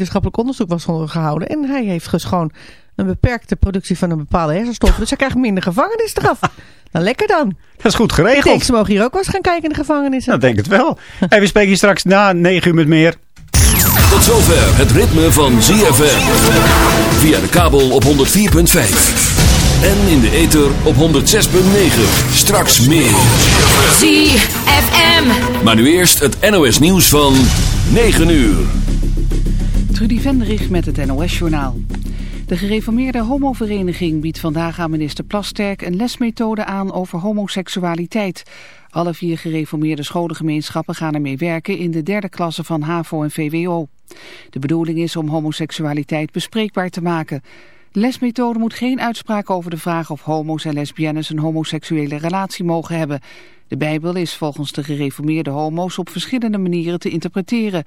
wetenschappelijk onderzoek was gehouden. En hij heeft dus gewoon een beperkte productie van een bepaalde hersenstof. Dus hij krijgt minder gevangenisstraf. Nou, lekker dan. Dat is goed Ik geregeld. denk, ze mogen hier ook wel eens gaan kijken in de gevangenis. Nou, denk het wel. Hey, we spreken je straks na 9 uur met meer. Tot zover het ritme van ZFM. Via de kabel op 104.5. En in de ether op 106.9. Straks meer. ZFM. Maar nu eerst het NOS nieuws van 9 uur. Trudy Vendrich met het NOS-journaal. De gereformeerde homovereniging biedt vandaag aan minister Plasterk een lesmethode aan over homoseksualiteit. Alle vier gereformeerde scholengemeenschappen gaan ermee werken in de derde klasse van HAVO en VWO. De bedoeling is om homoseksualiteit bespreekbaar te maken. De lesmethode moet geen uitspraak over de vraag of homo's en lesbiennes een homoseksuele relatie mogen hebben. De Bijbel is volgens de gereformeerde homo's op verschillende manieren te interpreteren.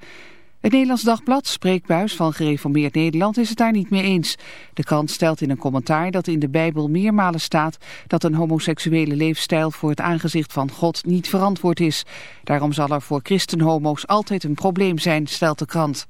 Het Nederlands Dagblad, spreekbuis van gereformeerd Nederland, is het daar niet mee eens. De krant stelt in een commentaar dat in de Bijbel meermalen staat dat een homoseksuele leefstijl voor het aangezicht van God niet verantwoord is. Daarom zal er voor christenhomo's altijd een probleem zijn, stelt de krant.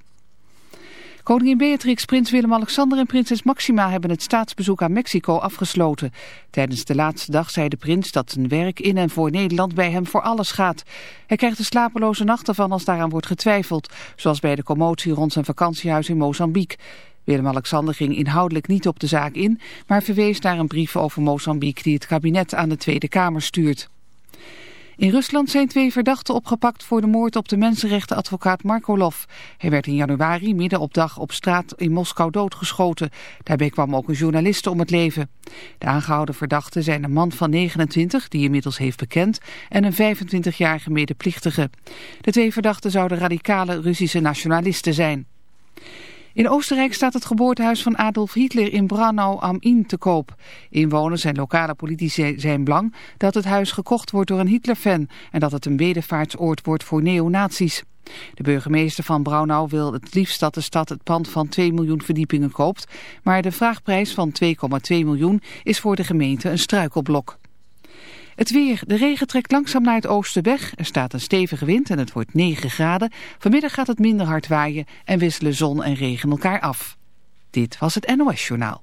Koningin Beatrix, prins Willem-Alexander en prinses Maxima hebben het staatsbezoek aan Mexico afgesloten. Tijdens de laatste dag zei de prins dat zijn werk in en voor Nederland bij hem voor alles gaat. Hij krijgt er slapeloze nachten van als daaraan wordt getwijfeld, zoals bij de commotie rond zijn vakantiehuis in Mozambique. Willem-Alexander ging inhoudelijk niet op de zaak in, maar verwees naar een brief over Mozambique die het kabinet aan de Tweede Kamer stuurt. In Rusland zijn twee verdachten opgepakt voor de moord op de mensenrechtenadvocaat Markolov. Hij werd in januari midden op dag op straat in Moskou doodgeschoten. Daarbij kwam ook een journaliste om het leven. De aangehouden verdachten zijn een man van 29, die inmiddels heeft bekend, en een 25-jarige medeplichtige. De twee verdachten zouden radicale Russische nationalisten zijn. In Oostenrijk staat het geboortehuis van Adolf Hitler in Brannau am Inn te koop. Inwoners en lokale politici zijn bang dat het huis gekocht wordt door een Hitlerfan en dat het een bedevaartsoord wordt voor neonazies. De burgemeester van Braunau wil het liefst dat de stad het pand van 2 miljoen verdiepingen koopt, maar de vraagprijs van 2,2 miljoen is voor de gemeente een struikelblok. Het weer. De regen trekt langzaam naar het oosten weg. Er staat een stevige wind en het wordt 9 graden. Vanmiddag gaat het minder hard waaien en wisselen zon en regen elkaar af. Dit was het NOS Journaal.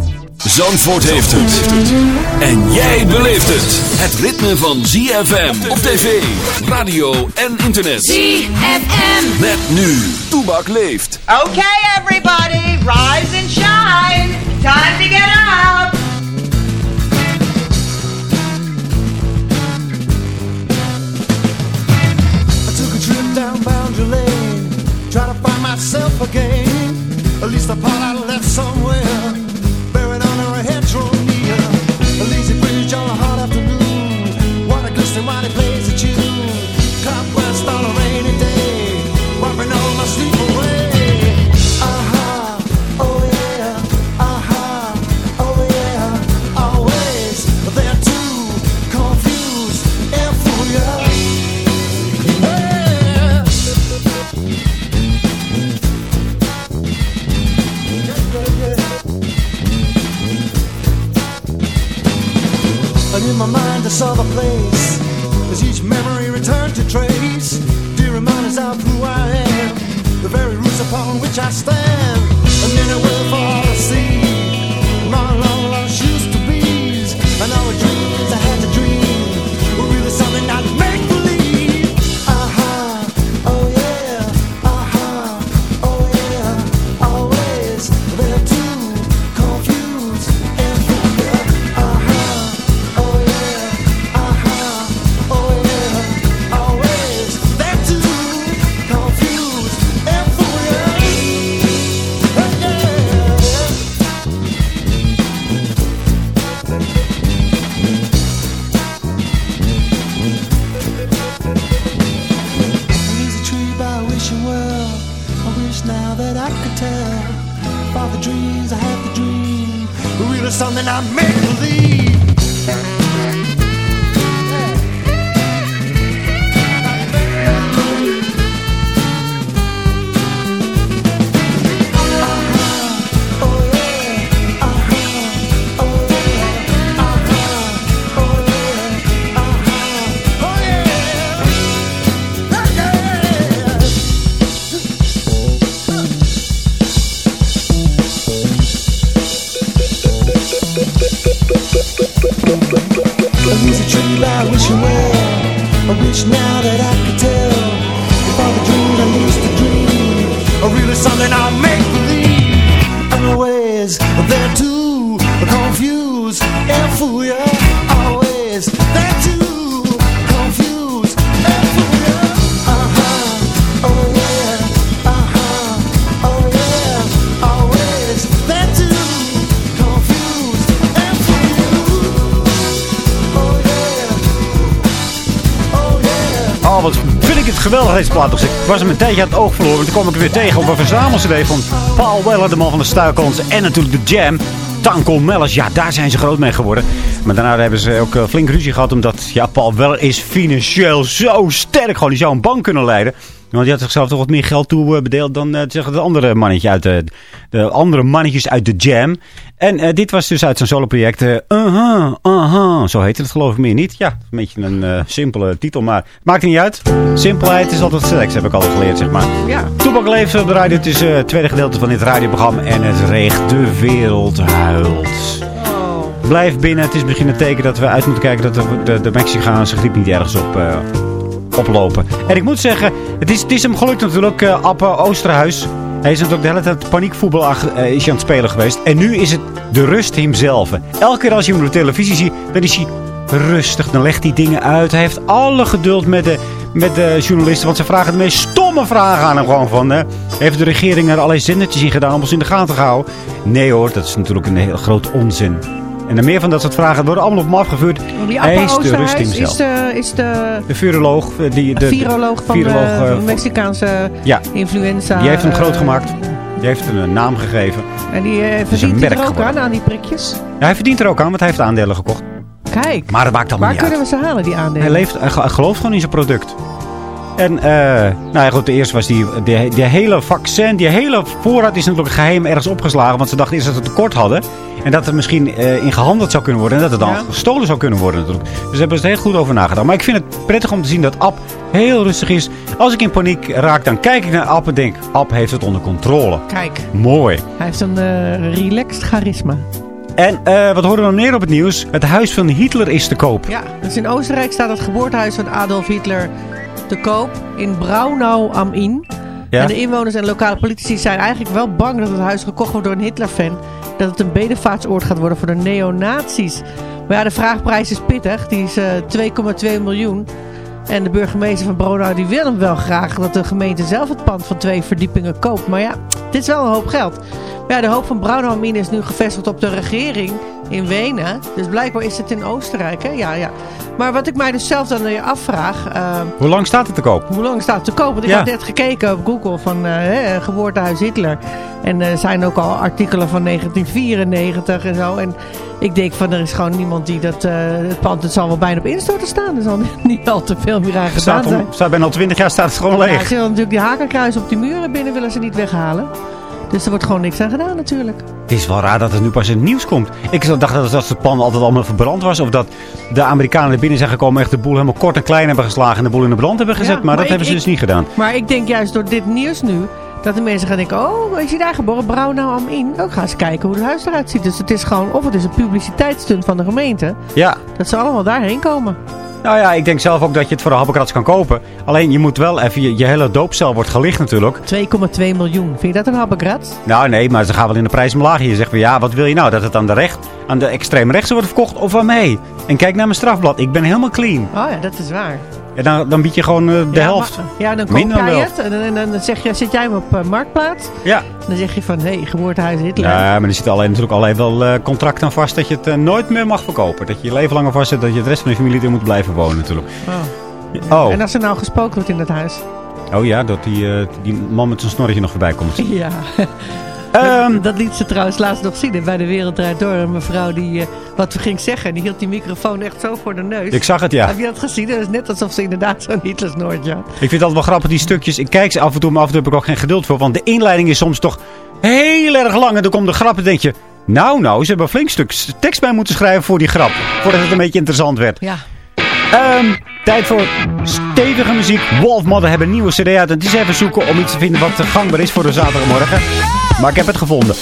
Zandvoort heeft het. En jij beleeft het. Het ritme van ZFM op tv, radio en internet. ZFM. Met nu. Toebak leeft. Okay, everybody, rise and shine. Time to get up. I took a trip down Boundary Lane, trying to find myself again. At least the part I left somewhere, I saw place As each memory returned to trace Dear reminders of who I am The very roots upon which I stand tell. Father dreams, I have the dream. Real is something I make believe. Vind ik het geweldig deze plaat. Dus ik was hem een tijdje aan het oog verloren. Toen kwam ik er weer tegen op een verzamelcd van Paul Weller, de man van de Stuikons. En natuurlijk de Jam. Tanko Mellis, ja, daar zijn ze groot mee geworden. Maar daarna hebben ze ook eh, flink ruzie gehad. Omdat, ja, Paul Weller is financieel zo sterk. Gewoon, die zou een bank kunnen leiden. Want die had zichzelf toch wat meer geld toe eh, bedeeld dan eh, zeg, het andere mannetje uit de, de andere mannetjes uit de Jam. En eh, dit was dus uit zijn soloproject. eh uh-huh, uh-huh. Zo heette het geloof ik meer niet. Ja, een beetje een eh, simpele titel, maar maakt niet uit. Simpelheid is altijd seks, heb ik altijd geleerd, zeg maar. Ja. Toepak leeft op de radio. Het is eh, het tweede gedeelte van dit radioprogramma. En het reegt de wereld huilt. Blijf binnen. Het is misschien een teken dat we uit moeten kijken dat de, de, de Mexicaanse griep niet ergens op, eh, oplopen. En ik moet zeggen, het is, het is hem gelukt natuurlijk, Appe Oosterhuis. Hij is natuurlijk de hele tijd paniekvoetbal ach- eh, is aan het spelen geweest. En nu is het de rust hemzelf. Elke keer als je hem op de televisie ziet, dan is hij rustig. Dan legt hij dingen uit. Hij heeft alle geduld met de, met de journalisten. Want ze vragen de meest stomme vragen aan hem. Gewoon van, hè, heeft de regering er allerlei zendertjes in gedaan om ons in de gaten te houden? Nee hoor, dat is natuurlijk een heel groot onzin. En er meer van dat soort vragen worden allemaal op hem afgevuurd. Appa is de rust is de, is de De viroloog. eh, Die, de, viroloog van viroloog, de, eh, de Mexicaanse Ja, influenza. die heeft hem eh, groot gemaakt. Die heeft hem een naam gegeven. En die eh, verdient er ook geworden. aan, aan die prikjes. Ja, hij verdient er ook aan, want hij heeft aandelen gekocht. Kijk, Maar dat maakt allemaal waar niet uit. kunnen we ze halen, die aandelen? Hij, leeft, hij ge- gelooft gewoon in zijn product. En, eh, nou ja, goed, de eerste was die, die hele vaccin, die hele voorraad is natuurlijk geheim ergens opgeslagen. Want ze dachten eerst dat ze tekort hadden. En dat het misschien eh, in gehandeld zou kunnen worden. En dat het dan Ja. gestolen zou kunnen worden natuurlijk. Dus daar hebben ze er heel goed over nagedacht. Maar ik vind het prettig om te zien dat App heel rustig is. Als ik in paniek raak, dan kijk ik naar App en denk... App heeft het onder controle. Kijk, Mooi. hij heeft een eh, relaxed charisma. En wat horen we nog meer op het nieuws? Het huis van Hitler is te koop. Ja, dus in Oostenrijk staat het geboortehuis van Adolf Hitler te koop in Braunau am Inn. Ja? En de inwoners en lokale politici zijn eigenlijk wel bang dat het huis gekocht wordt door een Hitler-fan. Dat het een bedevaartsoord gaat worden voor de neonazies. Maar ja, de vraagprijs is pittig. Die is eh 2,2 miljoen. En de burgemeester van Braunau die wil hem wel graag dat de gemeente zelf het pand van twee verdiepingen koopt. Maar ja, dit is wel een hoop geld. Maar ja, de hoop van Braunau am Inn is nu gevestigd op de regering in Wenen. Dus blijkbaar is het in Oostenrijk. Hè? Ja, ja. Maar wat ik mij dus zelf dan weer afvraag... ehm, Hoe lang staat het te koop? hoe lang staat het te koop? Want ik Ja. had net gekeken op Google van eh, hè, geboortehuis Hitler. En er zijn ook al artikelen van 1994 en zo. En ik denk van er is gewoon niemand die dat... eh, het pand het zal wel bijna op instorten staan. Er zal niet al te veel meer aan gedaan Staat, zijn. om, staat bijna al 20 jaar staat het gewoon Ja, leeg. ze willen natuurlijk die hakenkruis op die muren binnen willen ze niet weghalen. Dus er wordt gewoon niks aan gedaan natuurlijk. Het is wel raar dat het nu pas in het nieuws komt. Ik dacht dat, dat het plan altijd allemaal verbrand was. Of dat de Amerikanen er binnen zijn gekomen en echt de boel helemaal kort en klein hebben geslagen. En de boel in de brand hebben gezet. Ja, maar, maar dat ik- hebben ze ik- dus niet gedaan. Maar ik denk juist door dit nieuws nu... dat de mensen gaan denken... oh, is hij daar geboren? Braunau am Inn. Ook gaan eens kijken hoe het huis eruit ziet. Dus het is gewoon... of het is een publiciteitsstunt van de gemeente... Ja, dat ze allemaal daarheen komen. Nou ja, ik denk zelf ook dat je het voor een happenkrats kan kopen. Alleen je moet wel even, je, je hele doopcel wordt gelicht natuurlijk. 2,2 miljoen. Vind je dat een happenkrats? Nou nee, maar ze gaan wel in de prijs omlaag. Je zegt van ja, wat wil je nou? Dat het aan de, recht, aan de extreem rechts wordt verkocht of aan mij? En kijk naar mijn strafblad. Ik ben helemaal clean. Oh ja, dat is waar. En dan, dan bied je gewoon eh, de ja, helft. maar- ja, dan koop de jij het. En, dan- en dan zeg je, zet jij hem op eh, Marktplaats. Ja. Dan zeg je van, hé, hey, geboortehuis Hitler. Ja, maar er zitten alleen, natuurlijk alleen wel eh, contracten aan vast dat je het nooit meer mag verkopen. Dat je je leven lang vast zet, dat je het rest van je familie er moet blijven wonen natuurlijk. Oh. Oh, En als er nou gespookt wordt in dat huis. oh ja, dat die, die man met zijn snorretje nog voorbij komt. Ja. Ehm, dat liet ze trouwens laatst nog zien bij de Wereld Draait Door. Een mevrouw die eh, wat ging zeggen. Die hield die microfoon echt zo voor de neus. Ik zag het, ja. Heb je dat gezien? Dat is net alsof ze inderdaad zo'n Hitlersnoortje had. Ik vind het altijd wel grappig, die stukjes. Ik kijk ze af en toe, maar af en toe heb ik ook geen geduld voor. Want de inleiding is soms toch heel erg lang. En dan komt de grap en denk je... Nou, nou, ze hebben een flink stuk tekst bij moeten schrijven voor die grap. Voordat het een beetje interessant werd. Ja. Ehm, tijd voor stevige muziek. Wolf Mother hebben nieuwe cd uit. En het is even zoeken om iets te vinden wat gangbaar is voor de zaterdagmorgen. Maar ik heb het gevonden.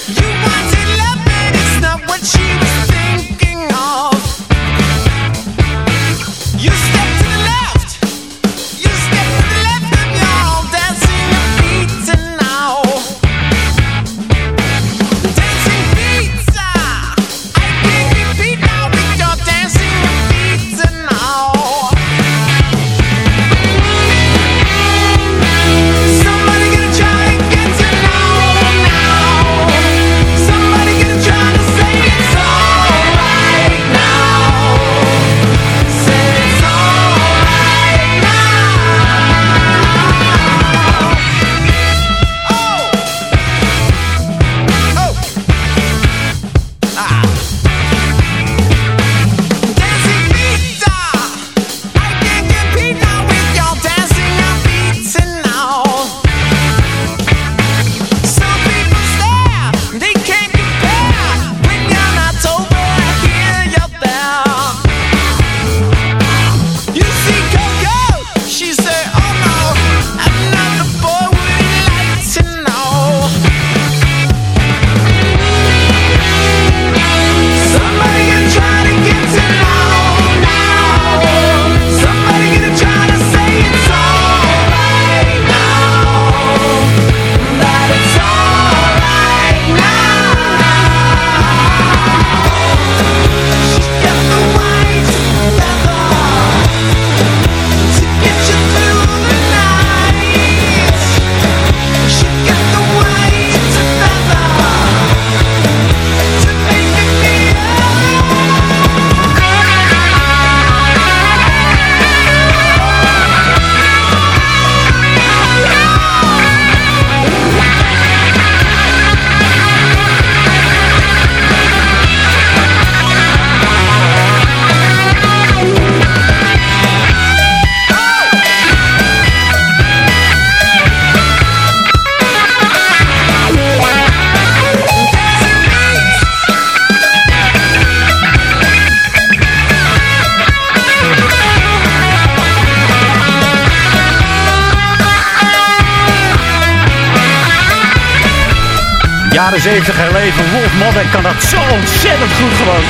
Jaren 70 herleven. Wolf Mother kan dat zo ontzettend goed gewoon.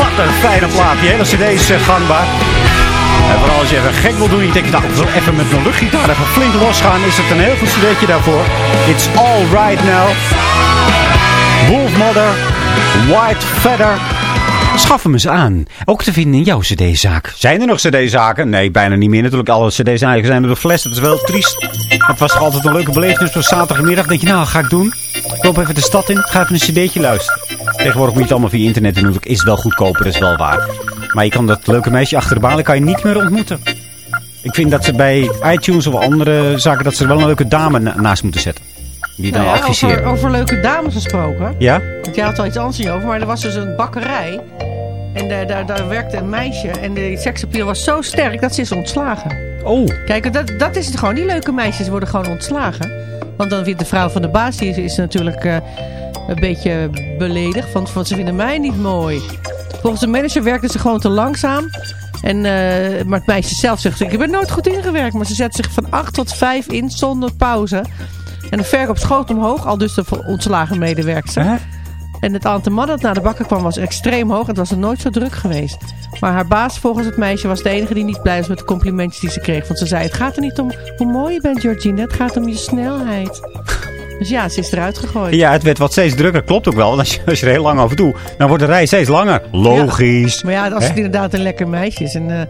Wat een fijne plaat. Die hele cd is eh, gangbaar. En vooral als je even gek wil doen. Je denkt, nou, ik wil even met mijn luchtgitaar even flink losgaan. Is het een heel goed cd'tje daarvoor. It's all right now. Wolf Mother. White Feather. Schaf hem eens aan. Ook te vinden in jouw cd-zaak. Zijn er nog cd-zaken? Nee, bijna niet meer. Natuurlijk, alle cd-zaken zijn er door fles. Dat is wel triest. Het was toch altijd een leuke belevenis voor zaterdagmiddag. denk je, nou, ga ik doen. Loop even de stad in. Ga even een cd'tje luisteren. Tegenwoordig moet je het allemaal via internet doen. Natuurlijk is wel goedkoper, dat is wel waar. Maar je kan dat leuke meisje achter de balie kan je niet meer ontmoeten. Ik vind dat ze bij iTunes of andere zaken... dat ze er wel een leuke dame na- naast moeten zetten. Die dan Nou ja, over, over leuke dames gesproken. Ja? Want jij had al iets anders je over. Maar er was dus een bakkerij. En daar, daar, daar werkte een meisje. En de seksappeal was zo sterk dat ze is ontslagen. Oh. Kijk, dat, dat is het gewoon. Die leuke meisjes worden gewoon ontslagen. Want dan vindt de vrouw van de baas, die is, is natuurlijk eh, een beetje beledigd. Want, want ze vinden mij niet mooi. Volgens de manager werkte ze gewoon te langzaam. En, eh, maar het meisje zelf zegt, ik ben nooit goed ingewerkt. Maar ze zet zich van 8 tot 5 in zonder pauze. En de verkoop schoot omhoog, al dus de ontslagen medewerkster. En het aantal mannen dat naar de bakker kwam was extreem hoog. Het was er nooit zo druk geweest. Maar haar baas volgens het meisje was de enige die niet blij was met de complimentjes die ze kreeg. Want ze zei, het gaat er niet om hoe mooi je bent Georgine, het gaat om je snelheid. Dus ja, ze is eruit gegooid. Ja, het werd wat steeds drukker. Klopt ook wel. Want als je, als je er heel lang over doet, dan wordt de rij steeds langer. Logisch. Maar ja, als het inderdaad een lekker meisje is. En, eh,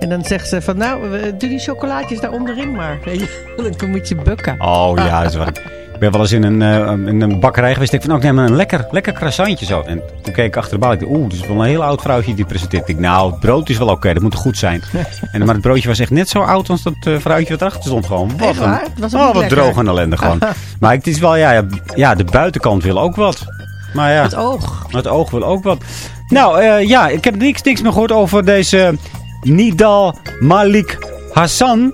en dan zegt ze van, nou, eh, doe die chocolaatjes daar onderin maar. Dan moet je bukken. Oh ja, dat is wel... ben wel eens in een, eh, in een bakkerij geweest. Ik van, oh, ik neem een lekker, lekker croissantje zo. En toen keek ik achter de baal. Ik dacht, oeh, dit is wel een heel oud vrouwtje die presenteert. Ik dacht, nou, het brood is wel oké. dat moet goed zijn. en, maar het broodje was echt net zo oud als dat eh, vrouwtje wat erachter stond. Gewoon. Wat, een- was ook oh, wat lekker. droog en ellende gewoon. maar het is wel, ja, ja, ja, de buitenkant wil ook wat. Maar ja. Het oog. Het oog wil ook wat. Nou, eh, ja, ik heb niks, niks meer gehoord over deze Nidal Malik Hassan.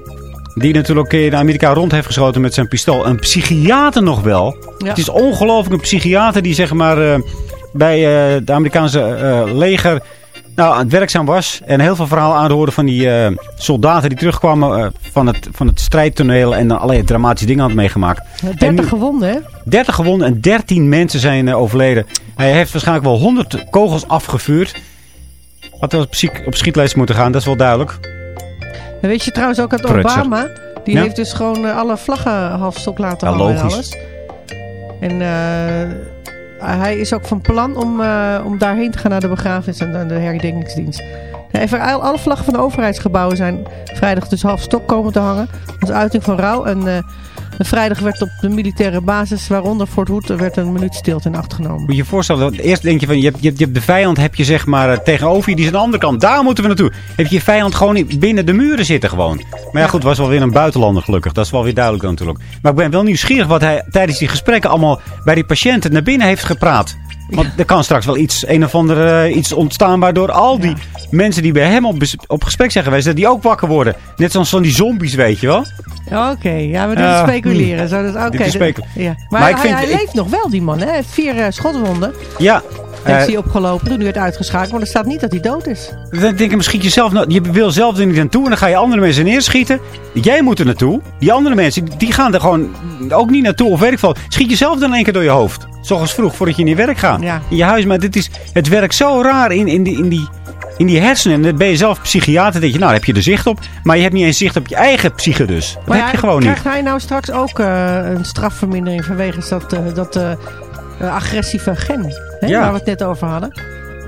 Die natuurlijk in Amerika rond heeft geschoten met zijn pistool. Een psychiater nog wel. Ja. Het is ongelooflijk. Een psychiater die zeg maar eh, bij eh de Amerikaanse eh, leger nou, aan het werkzaam was. En heel veel verhalen aanhoorde van die eh, soldaten die terugkwamen eh, van, het, van het strijdtoneel. En dan allerlei dramatische dingen had meegemaakt. 30 nu- gewonden, hè? 30 gewonden en 13 mensen zijn eh, overleden. Hij heeft waarschijnlijk wel 100 kogels afgevuurd. Had wel op schietlijst moeten gaan, dat is wel duidelijk. En weet je trouwens ook dat. Obama... Die Ja? heeft dus gewoon eh, alle vlaggen half stok laten Ja, hangen en alles. En eh, hij is ook van plan om, eh, om daarheen te gaan naar de begrafenis en de herdenkingsdienst. Even, al- alle vlaggen van de overheidsgebouwen zijn vrijdag dus half stok komen te hangen. Als uiting van rouw. En vrijdag werd op de militaire basis, waaronder Fort Hood, werd een minuut stilte in acht genomen. Moet je je voorstellen, eerst denk je van, je hebt, je hebt, de vijand heb je zeg maar eh, tegenover je, die is aan de andere kant. Daar moeten we naartoe. Heb je je vijand gewoon in- binnen de muren zitten gewoon. Maar ja, goed, was wel weer een buitenlander gelukkig. Dat is wel weer duidelijk natuurlijk. Maar ik ben wel nieuwsgierig wat hij tijdens die gesprekken allemaal bij die patiënten naar binnen heeft gepraat. Want er kan straks wel iets, een of ander eh, iets ontstaan waardoor al die mensen die bij hem op, op gesprek zijn geweest, dat die ook wakker worden. Net zoals van die zombies, weet je wel. Oké, ja, dit Ja, is speculeren. Zo, dat, oké, Dit is dat- specul- ja. Maar, Maar hij, ik vind- hij ik- leeft nog wel, die man. Hè? Hij heeft vier eh, schotwonden. Ja. Heeft hij opgelopen toen hij werd uitgeschakeld. Maar er staat niet dat hij dood is. Dan denk ik, misschien jezelf, nou, je wil zelf er niet naartoe en dan ga je andere mensen neerschieten. Jij moet er naartoe. Die andere mensen, die gaan er gewoon ook niet naartoe of veel. Schiet jezelf dan één keer door je hoofd. Zoals vroeg, voordat je in je werk gaat. Ja. In je huis, maar dit is, het werkt zo raar in, in, die, in, die, in die hersenen. En dan ben je zelf psychiater, denk je, nou, heb je er zicht op. Maar je hebt niet eens zicht op je eigen psyche dus. Dat Maar heb ja, je gewoon niet. Krijgt hij nou straks ook eh, een strafvermindering vanwege dat, eh, dat eh, agressieve gen? Hè, Ja. Waar we het net over hadden.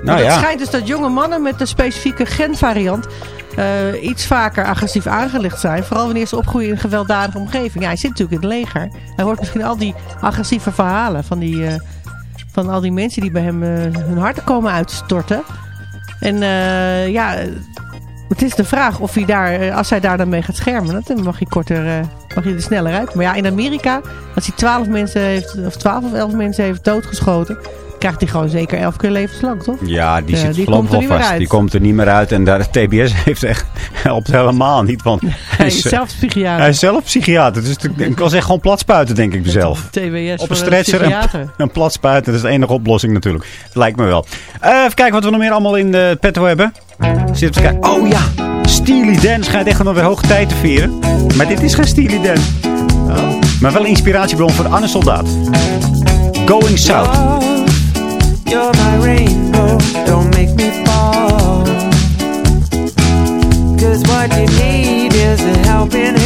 Nou het ja. schijnt dus dat jonge mannen met de specifieke genvariant eh, iets vaker agressief aangelegd zijn. Vooral wanneer ze opgroeien in een gewelddadige omgeving. Ja, hij zit natuurlijk in het leger. Hij hoort misschien al die agressieve verhalen van, die, eh, van al die mensen die bij hem eh, hun harten komen uitstorten. En eh, ja, het is de vraag of hij daar, eh, als hij daar dan mee gaat schermen, dan mag hij korter, eh, mag hij er sneller uit. Maar ja, in Amerika, als hij 12 mensen heeft, of 12 of 11 mensen heeft doodgeschoten, krijgt hij gewoon zeker 11 keer levenslang, toch? Ja, die Ja, zit er meer vast. uit. Die komt er niet meer uit. En daar, TBS heeft echt, helpt helemaal niet. Want hij Hij is, is zelf psychiater. hij is zelf psychiater. Dus ik kan zeggen gewoon platspuiten, denk ik mezelf. TBS Op een stretcher een platspuiten. Dat is de enige oplossing natuurlijk. Lijkt me wel. Eh, even kijken wat we nog meer allemaal in de petto hebben. Zit kijken. Oh ja, Steely Dan schijnt echt nog weer hoge tijd te vieren. Maar dit is geen Steely Dan. Oh. Maar wel een inspiratiebron voor Anne Soldaat. Going South. You're my rainbow, don't make me fall. Cause what you need is a helping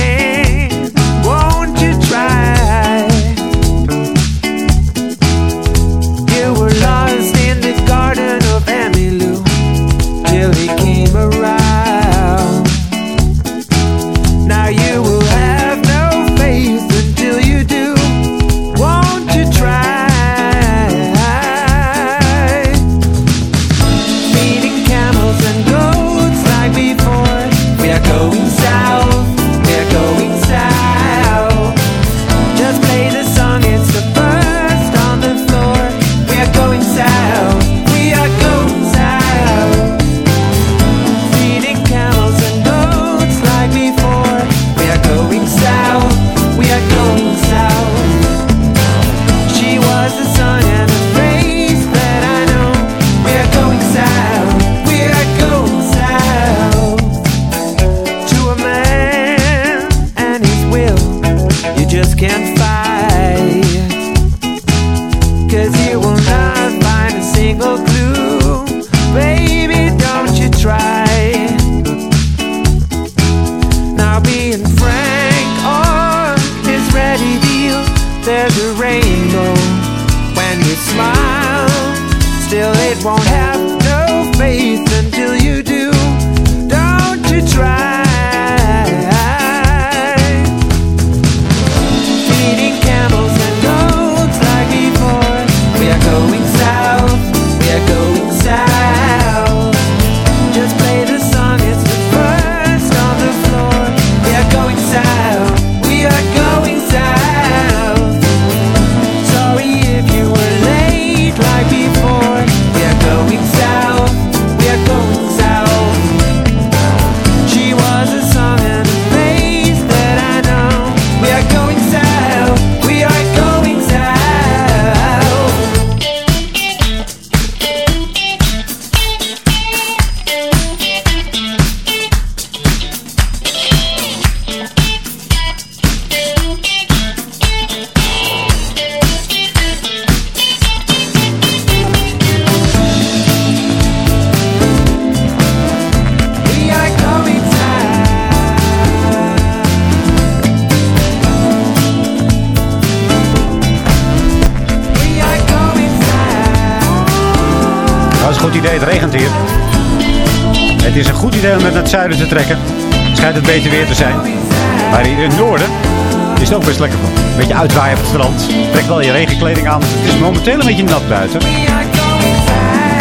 is het ook best lekker van. Een beetje uitwaaien op het strand. Trek wel je regenkleding aan. Het is momenteel een beetje nat buiten.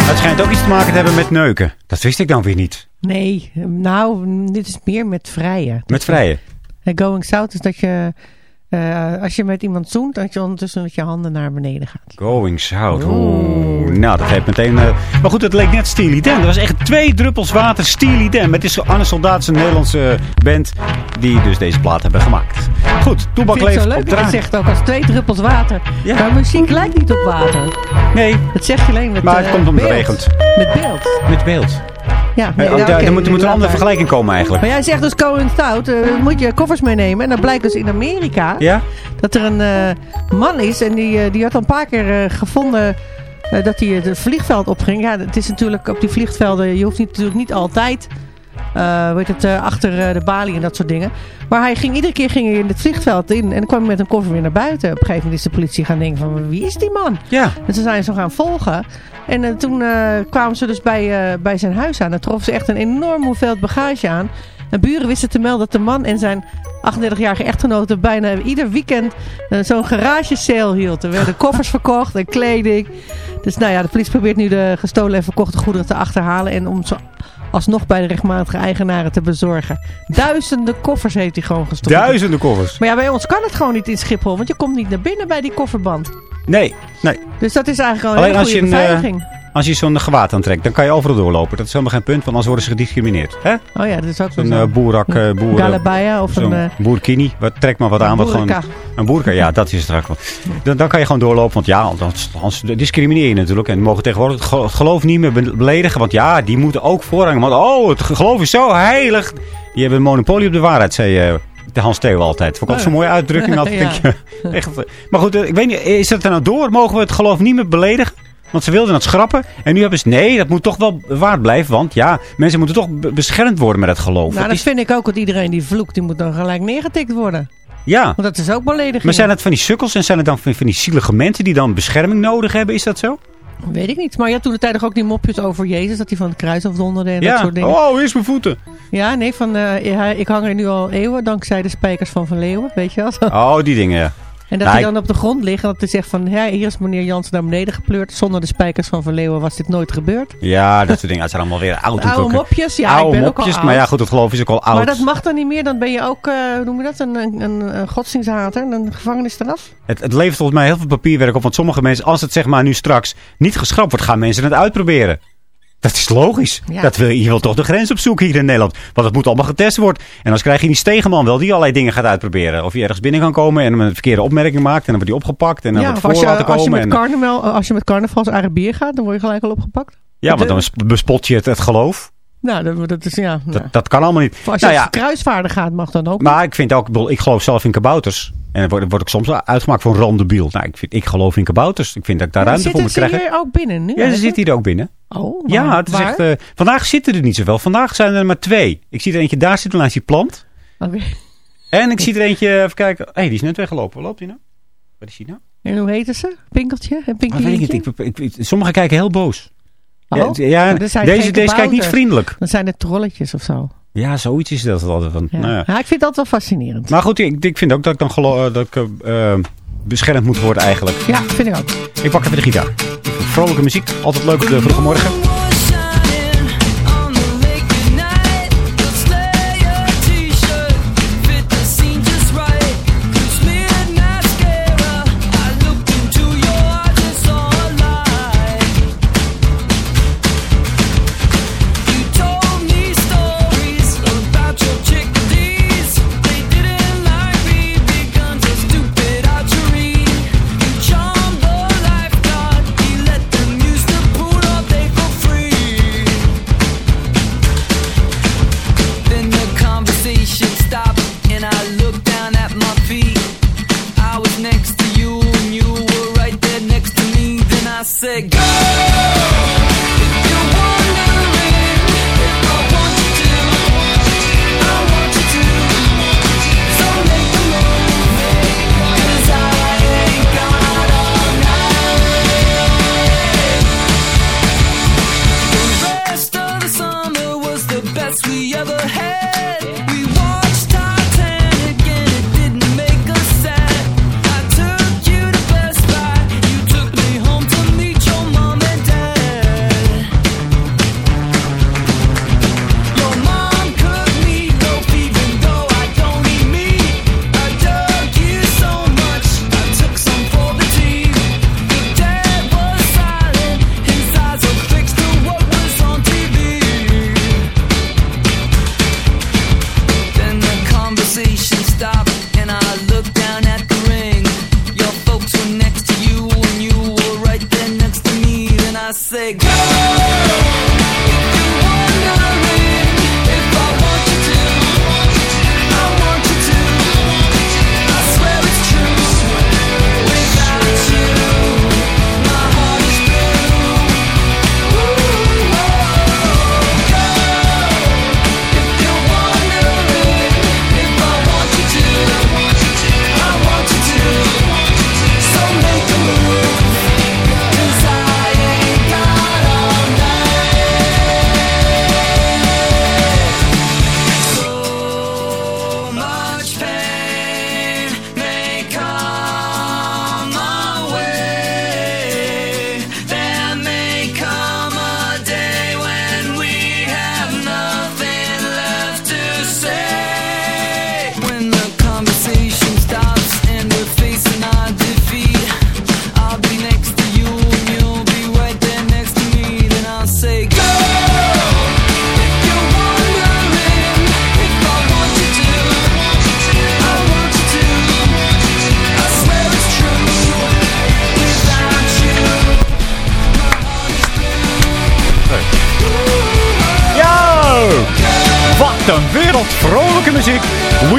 Het schijnt ook iets te maken te hebben met neuken. Dat wist ik dan weer niet. Nee, nou, dit is meer met vrije. Met vrije. Eh, Going south is dat je, eh, als je met iemand zoent, dat je ondertussen met je handen naar beneden gaat. Going south. Oeh. Nou, dat heeft meteen... eh, Maar goed, het leek net Steely Dan. Er was echt twee druppels water Steely Dan. Het is Anne Soldaat, een Nederlandse band die dus deze plaat hebben gemaakt. Goed, Toebak het leeft zo leuk dat je zegt ook als twee druppels water. Ja. Maar muziek lijkt niet op water. Nee. Dat zeg je alleen met Maar het eh, komt omdat het regent. Met beeld. Met beeld. Ja, Nee, oké, er moet, er moet een andere vergelijking komen eigenlijk. Maar jij zegt dus going south, eh, moet je koffers meenemen. En dan blijkt dus in Amerika Ja? dat er een eh, man is. En die, eh, die had al een paar keer gevonden dat hij het vliegveld opging. Ja, het is natuurlijk op die vliegvelden, je hoeft niet, natuurlijk niet altijd... eh weet het, eh, achter eh, de balie en dat soort dingen. Maar hij ging, iedere keer ging hij in het vliegveld in. En dan kwam hij met een koffer weer naar buiten. Op een gegeven moment is de politie gaan denken van wie is die man? Ja. En toen zijn ze hem gaan volgen. En eh, toen eh, kwamen ze dus bij, eh, bij zijn huis aan. En troffen ze echt een enorme hoeveelheid bagage aan. En buren wisten te melden dat de man en zijn 38-jarige echtgenote bijna ieder weekend eh, zo'n garage sale hield. Er werden koffers verkocht en kleding. Dus nou ja, de politie probeert nu de gestolen en verkochte goederen te achterhalen. En om ze alsnog bij de rechtmatige eigenaren te bezorgen. Duizenden koffers heeft hij gewoon gestolen. Duizenden koffers. Maar ja, bij ons kan het gewoon niet in Schiphol. Want je komt niet naar binnen bij die kofferband. Nee, nee. Dus dat is eigenlijk al een Alleen hele als je, goede een, eh, beveiliging. Als je zo'n gewaad aantrekt, dan kan je overal doorlopen. Dat is helemaal geen punt, want anders worden ze gediscrimineerd. Hè? Oh ja, dat is ook Zo'n zo. eh, boerak, eh boer, Galabaya of een... eh, boerkini. Wat, trek maar wat aan. Wat gewoon, boerka. een boerka, ja, dat is het. Dan, dan kan je gewoon doorlopen, want ja, anders, anders discrimineer je natuurlijk. En die mogen tegenwoordig het ge- geloof niet meer be- beledigen. Want ja, die moeten ook voorrang. Want oh, het geloof is zo heilig. Die hebben een monopolie op de waarheid, zei eh, de Hans Theo altijd. Vond ik ook zo'n mooie uitdrukking. Altijd, Ja. denk je, echt, maar goed, eh, ik weet niet, is dat er nou door? Mogen we het geloof niet meer beledigen? Want ze wilden het schrappen. En nu hebben ze, nee, dat moet toch wel waard blijven. Want ja, mensen moeten toch be- beschermd worden met het geloof. nou, Dat dat is- vind ik ook. Dat iedereen die vloekt, die moet dan gelijk neergetikt worden. ja. Want dat is ook belediging. Maar zijn het van die sukkels en zijn het dan van, die zielige mensen die dan bescherming nodig hebben? Is dat zo? Weet ik niet. Maar had toen de tijd ook die mopjes over Jezus. Dat hij van het kruis afdonderde en dat ja. soort dingen. Oh, eerst mijn voeten. Ja, nee, van eh, ja, ik hang er nu al eeuwen dankzij de spijkers van Van Leeuwen. Weet je wel? Oh, die dingen, ja. En dat Nou, hij dan op de grond ligt en dat hij zegt van... Ja, hier is meneer Jansen naar beneden gepleurd. Zonder de spijkers van Van Leeuwen was dit nooit gebeurd. Ja, dat soort dingen. Het zijn allemaal weer oud. Oude mopjes, ja, Oude ik ben ook al mopjes, oud. maar ja, goed, het geloof is ook al oud. Maar dat mag dan niet meer. Dan ben je ook, eh, hoe noem je dat, een, een, een, een godsdiensthater. Een gevangenisstraf. Het, het levert volgens mij heel veel papierwerk op. Want sommige mensen, als het zeg maar nu straks niet geschrapt wordt, gaan mensen het uitproberen. Dat is logisch. Ja. Dat wil, je wil toch de grens opzoeken hier in Nederland. Want het moet allemaal getest worden. En dan krijg je die stegenman wel die allerlei dingen gaat uitproberen. Of je ergens binnen kan komen en een verkeerde opmerking maakt. En dan wordt die opgepakt en dan ja, wordt of als voor je, laten als, je komen. met en- carnaval, als je met carnavals Arabier gaat, dan word je gelijk al opgepakt. ja, want dan bespot je het, het geloof. Nou, dat, dat is ja. Dat, dat kan allemaal niet. Als je Nou als ja, kruisvaarder gaat, mag dan ook. maar ik vind ook, ik geloof zelf in kabouters. En dan word, word ik soms uitgemaakt voor een randebiel. Nou, ik, vind, ik geloof in kabouters. Ik vind dat ik daar ruimte voor zitten moet ze krijgen. hier ook binnen nu? Ja, ze zitten hier ook binnen. Oh, Ja, het is Waar? echt, eh, vandaag zitten er niet zoveel. Vandaag zijn er maar twee. Ik zie er eentje daar zitten naast die plant. Oké. En ik zie er eentje, even kijken. Hé, hey, die is net weggelopen. Waar loopt die nou? Waar is die nou? En hoe heten ze? Pinkeltje en Pinkeltje? Ik, sommigen kijken heel boos. Oh, ja, ja, deze, deze kijkt niet vriendelijk. Dan zijn het trolletjes of zo. Ja, zoiets is dat altijd. Van, Ja. nou ja. Ja, ik vind dat wel fascinerend. Maar goed, ik, ik vind ook dat ik dan gelo- eh, dat ik, eh, eh, beschermd moet worden eigenlijk. Ja, vind ik ook. Ik pak even de gitaar. Vrolijke muziek. Altijd leuk op de vroege morgen. said, go!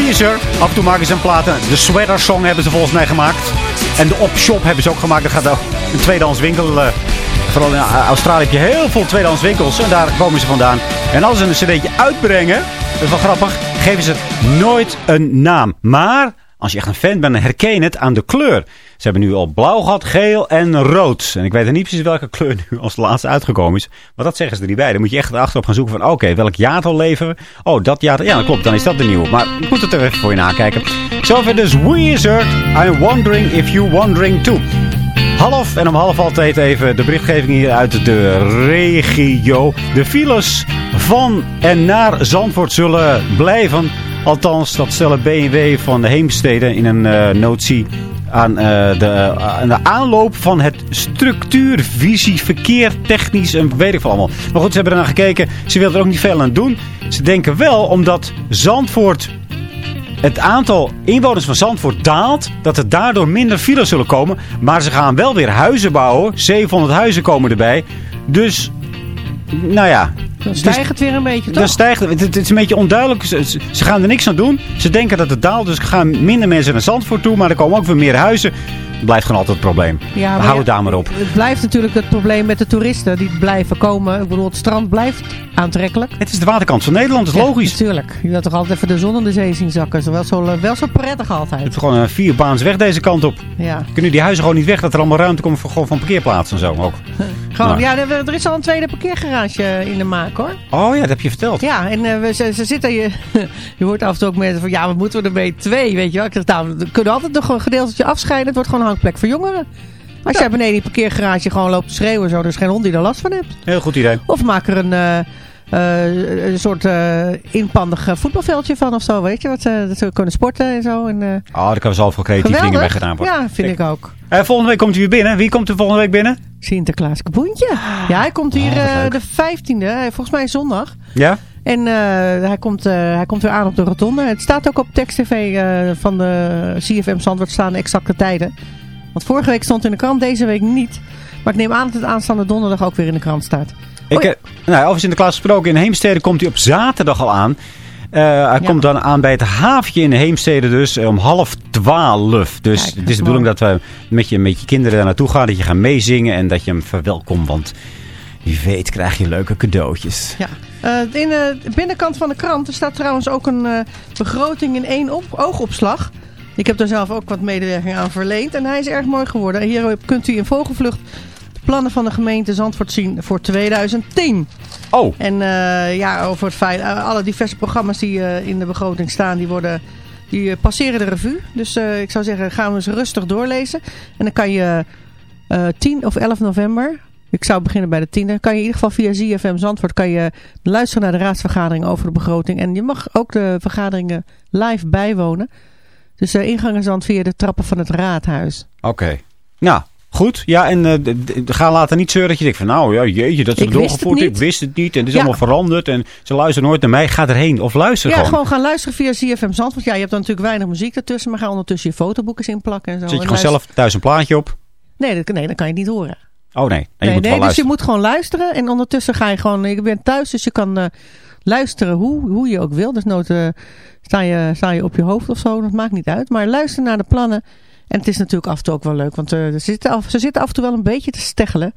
Weezer. Af en toe maken ze platen. De Sweater Song hebben ze volgens mij gemaakt. En de Op Shop hebben ze ook gemaakt. Er gaat een tweedehands winkel. eh, vooral in Australië heb je heel veel tweedehands winkels. En daar komen ze vandaan. En als ze een cd'tje uitbrengen, dat is wel grappig, geven ze nooit een naam. Maar als je echt een fan bent, dan herken je het aan de kleur. Ze hebben nu al blauw gehad, geel en rood. En ik weet niet precies welke kleur nu als laatste uitgekomen is. Maar dat zeggen ze er niet bij. Dan moet je echt achterop gaan zoeken van... Oké, welk jaartal leven we? Oh, dat jaartal. Ja, dat klopt. Dan is dat de nieuwe. Maar ik moet het er even voor je nakijken. Zover dus Weezer. I'm wondering if you wondering too. Half en om half altijd even de berichtgeving hier uit de regio. De files van en naar Zandvoort zullen blijven. Althans, dat stellen BMW van de Heemstede in een eh, notie aan, eh, de, eh, de aanloop van het structuurvisie, verkeer, technisch en weet ik veel allemaal. Maar goed, ze hebben ernaar gekeken. Ze willen er ook niet veel aan doen. Ze denken wel, omdat Zandvoort het aantal inwoners van Zandvoort daalt, dat er daardoor minder files zullen komen. Maar ze gaan wel weer huizen bouwen. 700 huizen komen erbij. Dus, nou ja. Dan stijgt het weer een beetje, Dan toch? stijgt het. Het is een beetje onduidelijk. Ze, gaan er niks aan doen. Ze denken dat het daalt, dus er gaan minder mensen naar Zandvoort toe. Maar er komen ook weer meer huizen. Blijft gewoon altijd het probleem. Ja, We ja, het daar maar op. Het blijft natuurlijk het probleem met de toeristen die blijven komen. Ik bedoel, het strand blijft aantrekkelijk. Het is de waterkant van Nederland, dat is logisch. Natuurlijk. Je wilt toch altijd even de zon in de zee zien zakken. Dat is wel zo, wel zo prettig altijd. Het is gewoon een vier baans weg deze kant op. Ja. Kunnen die huizen gewoon niet weg, dat er allemaal ruimte komt voor, gewoon van parkeerplaatsen en zo ook. Gewoon, Nou. ja, er, is al een tweede parkeergarage in de maak hoor. Oh ja, dat heb je verteld. Ja, en eh, we, ze, ze zitten je, je hoort af en toe ook mensen van, ja, wat moeten we ermee? Twee, weet je wel. Ik zeg, nou, we kunnen altijd nog een gedeeltje afscheiden. Het wordt gewoon hangplek voor jongeren. Als jij beneden in die parkeergarage gewoon loopt te schreeuwen, zo, er is geen hond die er last van hebt. Heel goed idee. Of maak er een, eh, eh, een soort eh, inpandig voetbalveldje van of zo, weet je. Wat dat ze kunnen sporten en zo. En, Oh, daar kan zoveel creatieve dingen bij gedaan worden. Ja, vind ik ook. Eh, volgende week komt hij weer binnen. Wie komt er volgende week binnen? Sinterklaas Kaboentje. Ja, hij komt hier Oh, leuk. de 15e, eh, volgens mij zondag. Ja? En eh, hij, komt, eh, hij komt weer aan op de rotonde. Het staat ook op Text TV eh, van de CFM Zandvoort staan exacte tijden. Want vorige week stond in de krant, deze week niet. Maar ik neem aan dat het aanstaande donderdag ook weer in de krant staat. Ik, Oh ja. nou, over Sinterklaas gesproken. In Heemstede komt hij op zaterdag al aan. Hij komt dan aan bij het haventje in Heemstede dus om half twaalf. Dus Kijk, het is de bedoeling dat we met je, met je kinderen daar naartoe gaan. Dat je gaat meezingen en dat je hem verwelkomt. Want wie weet krijg je leuke cadeautjes. Ja. Eh, in de binnenkant van de krant staat trouwens ook een eh, begroting in één op oogopslag. Ik heb daar zelf ook wat medewerking aan verleend. En hij is erg mooi geworden. Hier kunt u in vogelvlucht de plannen van de gemeente Zandvoort zien voor 2010. Oh. En eh, ja, over het feit, eh, alle diverse programma's die eh, in de begroting staan, die worden... Die eh, passeren de revue. Dus eh, ik zou zeggen, gaan we eens rustig doorlezen. En dan kan je eh 10 of 11 november, ik zou beginnen bij de 10e, kan je in ieder geval via ZFM Zandvoort kan je luisteren naar de raadsvergadering over de begroting. En je mag ook de vergaderingen live bijwonen. Dus de ingang is dan via de trappen van het raadhuis. Oké. Nou, goed. Ja, en eh, ga later niet zeuren dat je denkt van... Nou, ja, jeetje, dat is doorgevoerd. Ik wist het niet. En het is Ja. allemaal veranderd. En ze luisteren nooit naar mij. Ga erheen. Of luister Ja, gewoon. gewoon gaan luisteren via ZFM Zandvoort. Ja, je hebt dan natuurlijk weinig muziek ertussen, maar ga ondertussen je fotoboeken inplakken en zo. Zet je En gewoon zelf thuis een plaatje op. Nee, dat, nee, dan kan je het niet horen. Oh nee, nee, je Nee, moet nee wel dus je moet gewoon luisteren. En ondertussen ga je gewoon... Je bent thuis, dus je kan eh, luisteren hoe, hoe je ook wil. Dus nooit eh, sta, je, sta je op je hoofd of zo. Dat maakt niet uit. Maar luister naar de plannen. En het is natuurlijk af en toe ook wel leuk. Want eh, ze, zitten af, ze zitten af en toe wel een beetje te steggelen.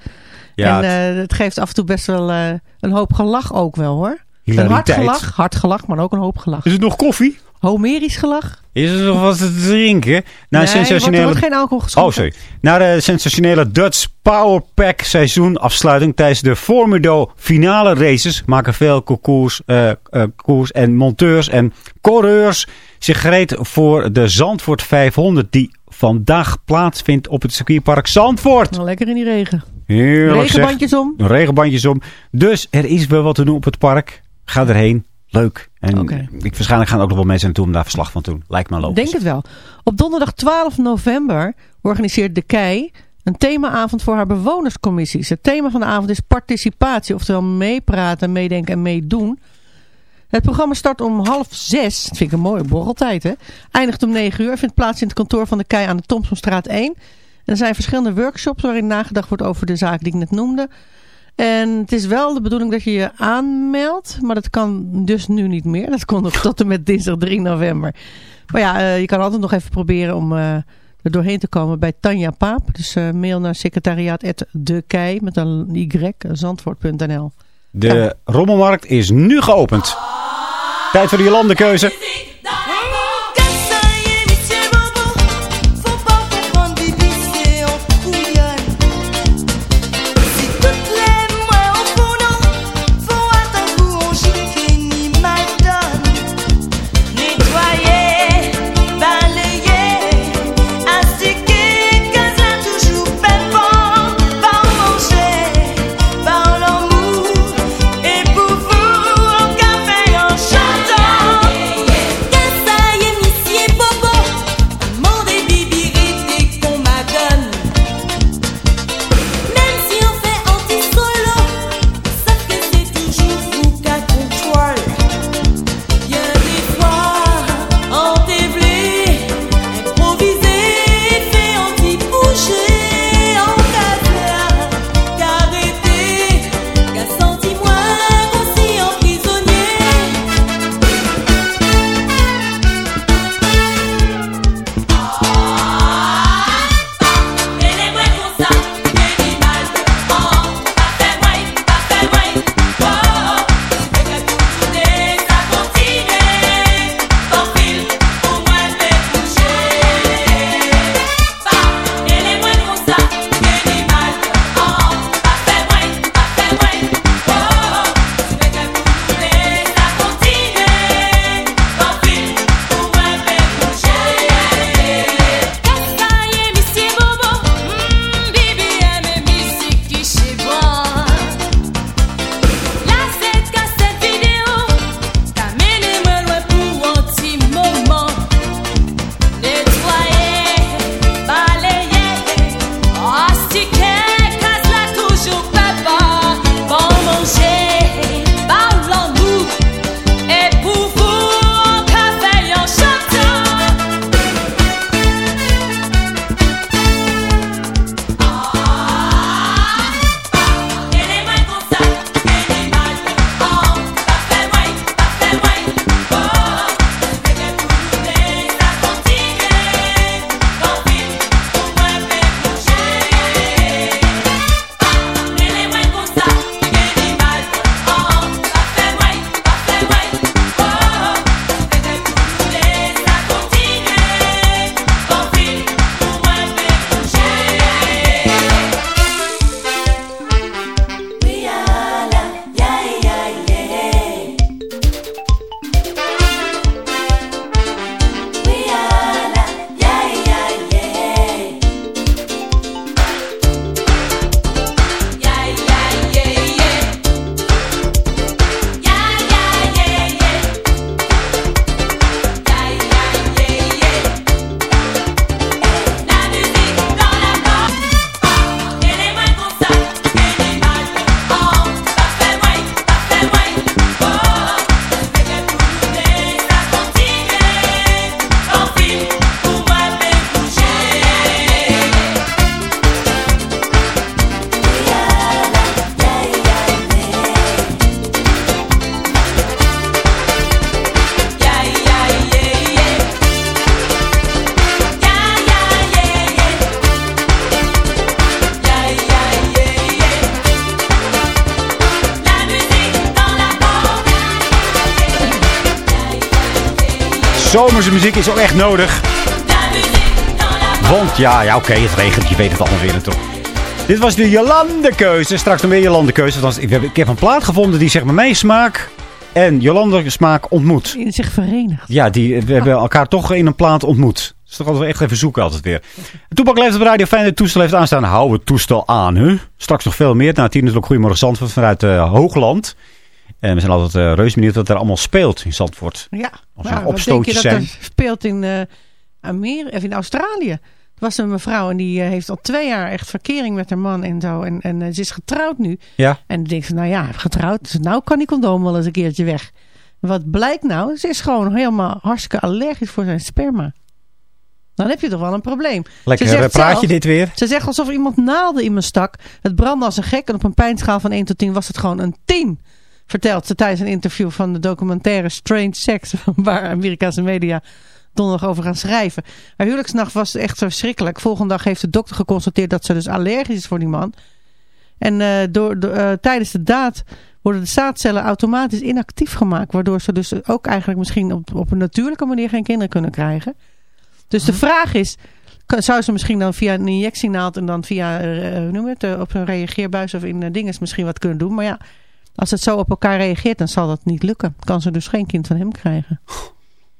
Ja, en eh, het geeft af en toe best wel eh, een hoop gelach ook wel hoor. Een hard gelach, hard gelach, maar ook een hoop gelach. Is het nog koffie? Homerisch gelach? Is er nog wat te drinken? Na een nee, want er sensationele... wordt geen alcohol geschonken. Oh, sorry. Na de sensationele Dutch Powerpack seizoenafsluiting tijdens de Formido finale races maken veel koers, eh, eh, koers en monteurs en coureurs zich gereed voor de Zandvoort 500 die vandaag plaatsvindt op het circuitpark Zandvoort. Nou, lekker in die regen. Heerlijk zeg. Regenbandjes om. Regenbandjes om. Dus er is wel wat te doen op het park. Ga erheen. Leuk. En ik, waarschijnlijk gaan ook nog wel mensen naartoe om daar verslag van te doen. Lijkt me logisch. Denk het wel. Op donderdag 12 november organiseert de KEI een themaavond voor haar bewonerscommissies. Het thema van de avond is participatie, oftewel meepraten, meedenken en meedoen. Het programma start om half zes. Dat vind ik een mooie borreltijd, hè? Eindigt om negen uur. Vindt plaats in het kantoor van de KEI aan de Thompsonstraat 1. En er zijn verschillende workshops waarin nagedacht wordt over de zaak die ik net noemde. En het is wel de bedoeling dat je je aanmeldt. Maar dat kan dus nu niet meer. Dat kon nog tot en met dinsdag 3 november. Maar ja, eh, je kan altijd nog even proberen om eh, er doorheen te komen bij Tanja Paap. Dus eh, mail naar secretariaat.dekei met een y, zandvoort.nl. De rommelmarkt is nu geopend. Tijd voor de Jolandekeuze. Zomerse muziek is ook echt nodig. Want ja, ja oké, het regent. Je weet het allemaal weer toch. Dit was de Jolande-keuze. Straks nog meer Jolande-keuze. Ik heb, ik heb een plaat gevonden die zeg maar mijn smaak en Jolande smaak ontmoet. Die zich verenigd. Ja, die, we hebben elkaar toch in een plaat ontmoet. Dat is toch altijd echt even zoeken altijd weer. Toepak leeft op radio. Fijn dat het toestel heeft aanstaan. Hou het toestel aan. Hè? Straks nog veel meer. Na tien natuurlijk Goedemorgen Zandvoort vanuit eh, Hoogland. En we zijn altijd uh, reus benieuwd wat er allemaal speelt in Zandvoort. Ja, er maar wat denk je opstootjes dat zijn. er speelt in, eh Amerika, of in Australië? Er was een mevrouw en die eh, heeft al twee jaar echt verkering met haar man en zo. En, en eh, ze is getrouwd nu. Ja. En dan denkt ze, nou ja, getrouwd. Dus nou kan die condoom wel eens een keertje weg. Wat blijkt nou? Ze is gewoon helemaal hartstikke allergisch voor zijn sperma. Dan heb je toch wel een probleem. Lekker, eh, praat je dit weer? Ze zegt alsof iemand naalden in me stak. Het brandde als een gek. En op een pijnschaal van 1 tot 10 was het gewoon een 10. Vertelt ze tijdens een interview van de documentaire Strange Sex. Waar Amerikaanse media donderdag over gaan schrijven. Haar huwelijksnacht was echt verschrikkelijk. Volgende dag heeft de dokter geconstateerd dat ze dus allergisch is voor die man. En eh, door, door, eh, tijdens de daad worden de zaadcellen automatisch inactief gemaakt. Waardoor ze dus ook eigenlijk misschien op, op een natuurlijke manier geen kinderen kunnen krijgen. Dus de vraag is, zou ze misschien dan via een injectienaald en dan via, hoe noem je het, op een reageerbuis of in uh, dinges misschien wat kunnen doen. Maar ja, als het zo op elkaar reageert, dan zal dat niet lukken. Kan ze dus geen kind van hem krijgen.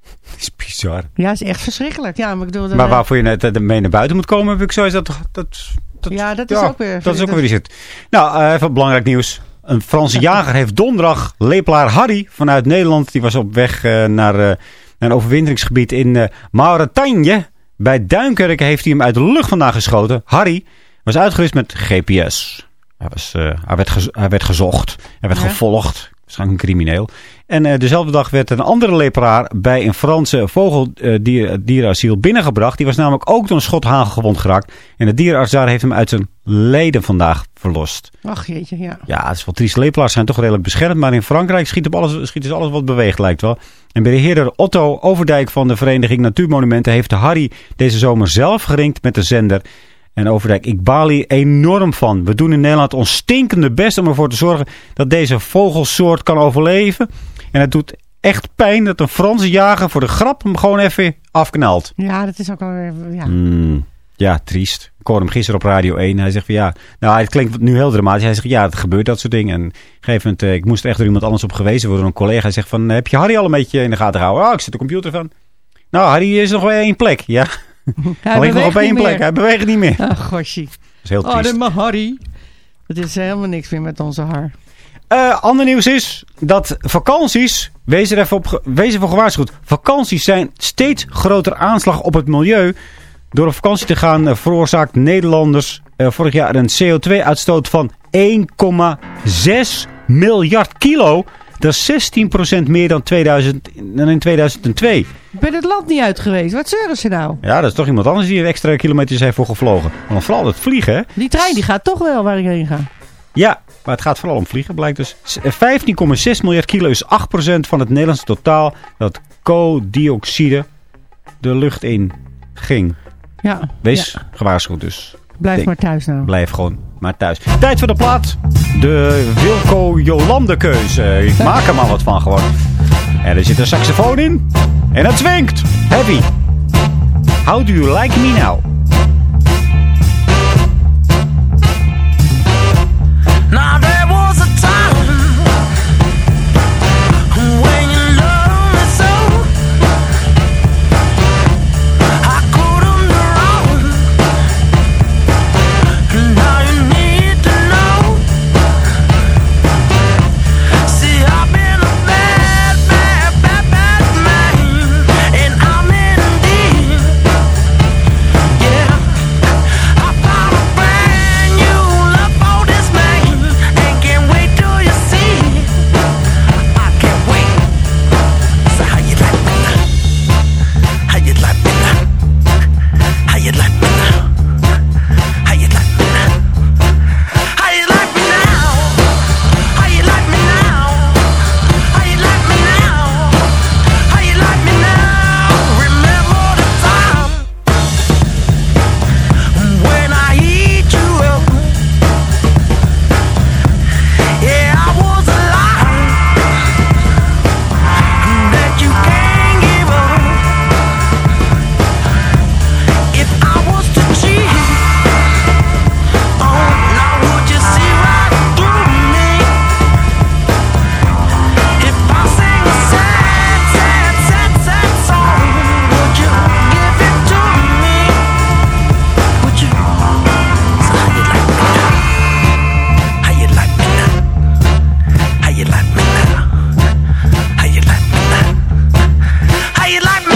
Dat is bizar. Ja, is echt verschrikkelijk. Ja, maar ik bedoel... Maar eh, waarvoor je net eh, mee naar buiten moet komen, heb ik zo is dat. Dat, dat, Ja, dat is ook weer... Dat is ook weer zit. Nou, eh, even belangrijk nieuws. Een Franse jager heeft donderdag lepelaar Harry vanuit Nederland. Die was op weg naar, naar een overwinteringsgebied in Mauritanië. Bij Duinkerke heeft hij hem uit de lucht vandaan geschoten. Harry was uitgerust met GPS. Hij, was, eh, hij, werd, gez- hij werd gezocht. Hij werd Ja. gevolgd. Waarschijnlijk een crimineel. En eh, dezelfde dag werd een andere lepelaar bij een Franse vogeldierenasiel binnengebracht. Die was namelijk ook door een schot hagelgewond geraakt. En de dierenarts daar heeft hem uit zijn leden vandaag verlost. Ach jeetje, ja. Ja, het is wel triest. Lepelaars zijn toch redelijk beschermd. Maar in Frankrijk schiet op alles, schiet dus alles wat beweegt, lijkt wel. En beheerder Otto Overdijk van de Vereniging Natuurmonumenten heeft de Harry deze zomer zelf gerinkt met de zender. En Overdijk, ik baal hier enorm van. We doen in Nederland ons stinkende best om ervoor te zorgen dat deze vogelsoort kan overleven. En het doet echt pijn dat een Franse jager voor de grap hem gewoon even afknalt. Ja, dat is ook alweer... Ja. Hmm, ja, triest. Ik hoorde hem gisteren op Radio 1. Hij zegt van ja, nou het klinkt nu heel dramatisch. Hij zegt ja, het gebeurt dat soort dingen. En op een gegeven moment, eh, ik moest er echt door iemand anders op gewezen worden. Een collega Hij zegt van, heb je Harry al een beetje in de gaten gehouden? Oh, ik zet de computer van. Nou, Harry is nog wel één plek. Ja, Hij alleen nog op één plek. meer. Hij beweegt niet meer. Dat Ach, gosje. is heel Oh, triest. maar Harry. Het is helemaal niks meer met onze haar. Eh, ander nieuws is dat vakanties, wees er even op, wees ervoor gewaarschuwd. Vakanties zijn steeds groter aanslag op het milieu. Door op vakantie te gaan eh, veroorzaakt Nederlanders eh, vorig jaar een CO2-uitstoot van 1,6 miljard kilo. Dat is 16% meer dan, 2000, dan in 2002. Ik ben het land niet uit geweest. Wat zeuren ze nou? Ja, dat is toch iemand anders die er extra kilometers heeft voor gevlogen. Maar vooral het vliegen, hè? Die trein die gaat toch wel waar ik heen ga. Ja, maar het gaat vooral om vliegen, blijkt dus. S- eh, 15,6 miljard kilo is 8% van het Nederlandse totaal dat koolдioxide de lucht in ging. Ja, Wees ja. gewaarschuwd dus. blijf Denk- maar thuis nou. Blijf gewoon maar thuis. Tijd voor de plaat. De Wilco Jolande keuze. Ik maak er maar wat van gewoon. En er zit een saxofoon in. En het zwingt. Heavy. How do you like me now? how you like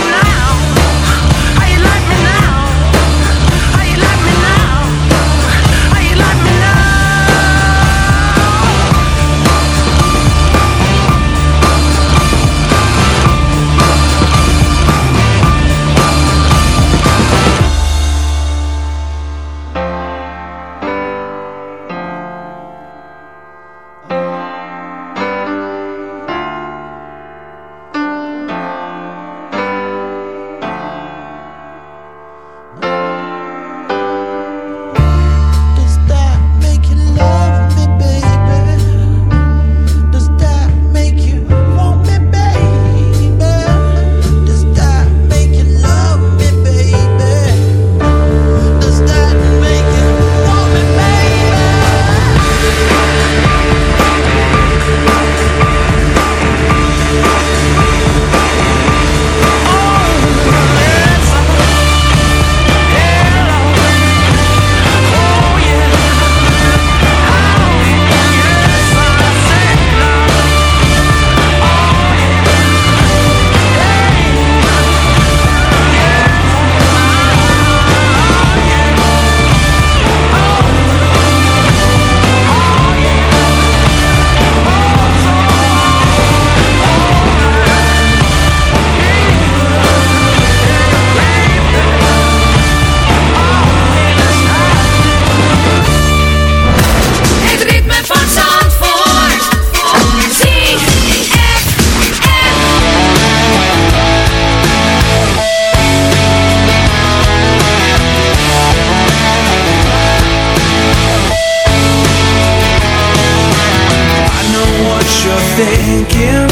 thinking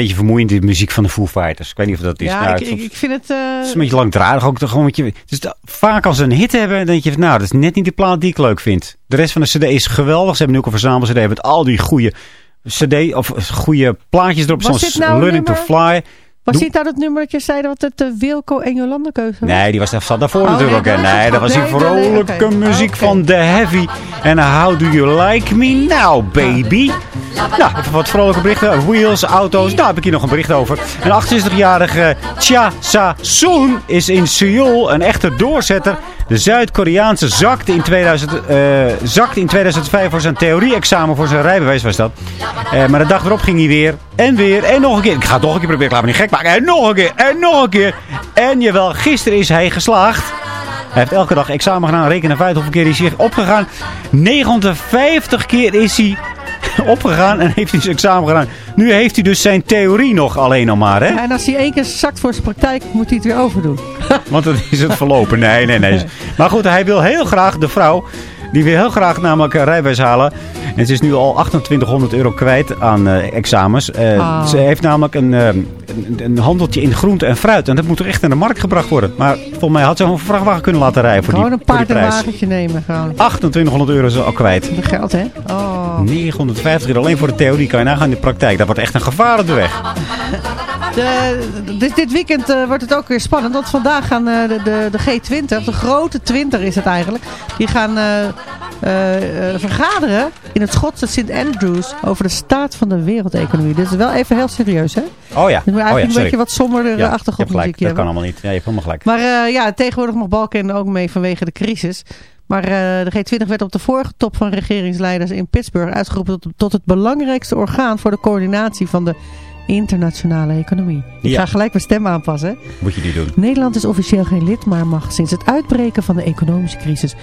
beetje vermoeiend, die muziek van de Foo Fighters. Ik weet niet of dat is. Ja, Nou, ik, ik, ik vind het... eh, Het is een beetje langdradig. Ook toch gewoon wat je, dus vaak als ze een hit hebben, dan denk je van, nou, dat is net niet de plaat die ik leuk vind. De rest van de cd is geweldig. Ze hebben nu ook een verzamel cd met al die goede cd, of goede plaatjes erop. Zoals nou een Learning to Fly. Was Doe- dit nou dat nummer dat je zei dat het de Wilco en Jolanda keuze was? Nee, die was daar zat daarvoor Oh, natuurlijk. nee, Nee, dat was die vrolijke muziek van The Heavy. En How Do You Like Me Now, baby? Nou, even wat vrolijke berichten. Wheels, auto's. Nou, heb ik hier nog een bericht over. Een 68-jarige Cha Sa-soon is in Seoul een echte doorzetter. De Zuid-Koreaanse zakte in, 2000, eh, in 2005 voor zijn theorie-examen voor zijn rijbewijs was dat. Eh, maar de dag erop ging hij weer en weer en nog een keer. Ik ga het nog een keer proberen, laat me niet gek maken. En nog een keer en nog een keer. En jawel, gisteren is hij geslaagd. Hij heeft elke dag examen gedaan. Reken even uit hoeveel keer is hij opgegaan. 950 keer is hij opgegaan en heeft hij zijn examen gedaan. Nu heeft hij dus zijn theorie nog alleen nog maar. Hè? Ja, en als hij één keer zakt voor zijn praktijk, moet hij het weer overdoen. Want dan is het verlopen. Nee, nee, nee. Maar goed, hij wil heel graag, de vrouw, die wil heel graag namelijk een rijbewijs halen. En ze is nu al 2800 euro kwijt aan eh, examens. Eh, Ah. Ze heeft namelijk een, eh, een, een handeltje in groente en fruit. En dat moet toch echt naar de markt gebracht worden. Maar volgens mij had ze een vrachtwagen kunnen laten rijden voor die, Gewoon een die paard en prijs. wagentje nemen. Gewoon. 2800 euro is ze al kwijt. De geld, hè? Oh. 950 euro alleen voor de theorie kan je nagaan in de praktijk. Dat wordt echt een gevaar op de weg. De, dit, dit weekend eh, wordt het ook weer spannend. Want vandaag gaan eh, de, de, de G20, of de grote 20 is het eigenlijk. Die gaan vergaderen in het Schotse St. Andrews over de staat van de wereldeconomie. Dit is wel even heel serieus, hè? Oh ja. Je moet oh, eigenlijk ja, een beetje wat somberder Ja, achtergrondmuziek gelijk. Dat kan allemaal niet. Ja, je hebt helemaal gelijk. Maar ja, tegenwoordig mag Balken ook mee vanwege de crisis. Maar de G20 werd op de vorige top van regeringsleiders in Pittsburgh uitgeroepen tot, tot het belangrijkste orgaan voor de coördinatie van de internationale economie. Ik Ja. ga gelijk mijn stem aanpassen. Moet je die doen. Nederland is officieel geen lid, maar mag sinds het uitbreken van de economische crisis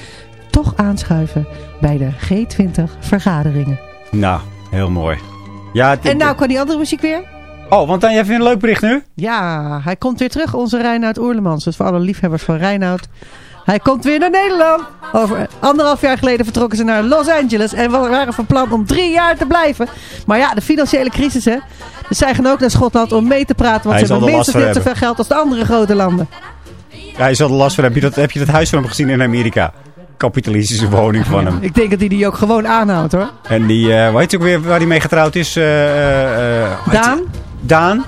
toch aanschuiven bij de G20-vergaderingen. Nou, heel mooi. Ja, En nou kan die andere muziek weer? Oh, want dan heb je een leuk bericht nu? Ja, hij komt weer terug, onze Reinoud Oerlemans. Dus voor alle liefhebbers van Reinoud. Hij komt weer naar Nederland. Over anderhalf jaar geleden vertrokken ze naar Los Angeles. En we waren van plan om drie jaar te blijven. Maar ja, de financiële crisis hè. Dus zij gaan ook naar Schotland om mee te praten. Want Hij ze hebben minstens net zoveel geld als de andere grote landen. Ja, je zal er last van hebben. Heb je dat, heb je dat huis van hem gezien in Amerika? Kapitalistische woning van hem. Ik denk dat hij die ook gewoon aanhoudt hoor. En die, hoe heet hij ook weer waar hij mee getrouwd is? Hoe heet Daan? hij? Daan?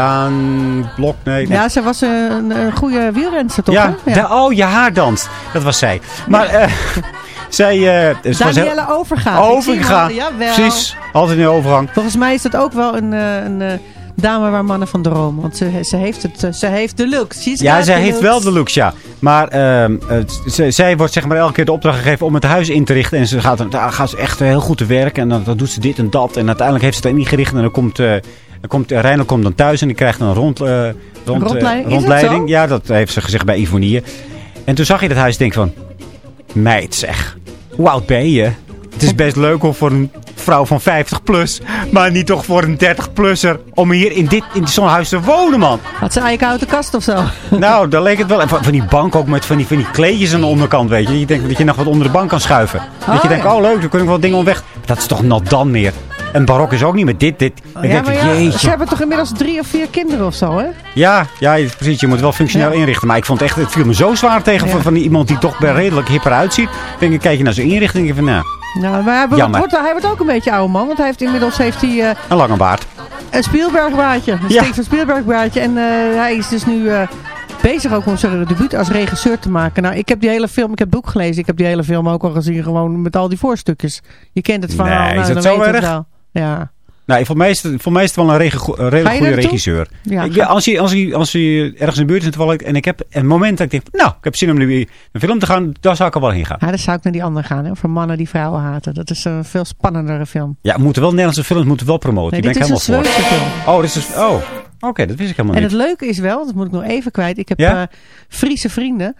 Daan Blok? Nee. Ja, ze was een, een goede wielrenster toch? Ja, hè? de- oh, je haardans. Dat was zij. Maar eh, zij... eh, ze heel- Danielle Overgaat. Ik zie hem Overga. al- Jawel. Precies. Altijd in de overgang. Volgens mij is dat ook wel een, eh, een dame waar mannen van dromen. Want ze, ze, heeft, het, ze heeft de. She's Ja, zij heeft looks. wel de looks, ja. Maar ehm, het- z- zij wordt zeg maar elke keer de opdracht gegeven om het huis in te richten. En ze gaat, dan daar gaat ze echt heel goed te werken. En dan, dan doet ze dit en dat. En uiteindelijk heeft ze het ingericht. En dan komt, dan komt Reinhold komt dan thuis en die krijgt dan een rond, eh, rond, eh, rondleiding? Dat? Ja, dat heeft ze gezegd bij Ivonie. En toen zag je dat huis en denk van... Meid zeg, hoe oud ben je? Het is best leuk om voor een vrouw van 50 plus. Maar niet toch voor een 30 plusser. Om hier in, dit, in zo'n huis te wonen, man. Had ze eigenlijk uit de kast of zo? Nou, daar leek het wel. En van, van die bank ook met van die, van die kleedjes aan de onderkant, weet je. Je denkt dat je nog wat onder de bank kan schuiven. dat je Oh, denkt, ja. oh leuk, dan kun ik wel dingen omweg. Dat is toch nat dan meer. En barok is ook niet met dit, dit. Ik ja, denk, maar ja, ze hebben toch inmiddels drie of vier kinderen of zo, hè? Ja, ja, precies. Je moet wel functioneel Ja. inrichten. Maar ik vond het echt, het viel me zo zwaar tegen van, van iemand die toch redelijk hipper uitziet. Ik denk, kijk je naar zijn inrichting en van, nou, Nou, maar hij wordt, hij wordt ook een beetje oude man. Want hij heeft inmiddels heeft hij, eh, een lange baard. een Spielberg-baardje. Een Ja. Steven Spielberg-baardje. En eh, hij is dus nu eh, bezig ook om zijn debuut als regisseur te maken. Nou, ik heb die hele film, ik heb het boek gelezen. Ik heb die hele film ook al gezien, gewoon met al die voorstukjes. Je kent het verhaal. Nee, is nou, dat dan zo weet je het wel. Ja. Nou, voor mij is het, voor mij is het wel een, rege- een redelijk je goede regisseur. Ja, Ik- als, hij, als, hij, als hij ergens in de buurt is toevallig, en ik heb een moment dat ik denk, nou, ik heb zin om nu een film te gaan, daar zou ik er wel heen gaan. Ja, dan zou ik naar die andere gaan. Hè? Over mannen die vrouwen haten. Dat is een veel spannendere film. Ja, moeten wel Nederlandse films moeten wel promoten. Nee, Die ben dit ik is een helemaal voor. Zweedse film. Oh, dit is, oh, oké, dat wist ik helemaal En niet. het leuke is wel, dat moet ik nog even kwijt. Ik heb Ja? eh, Friese vrienden.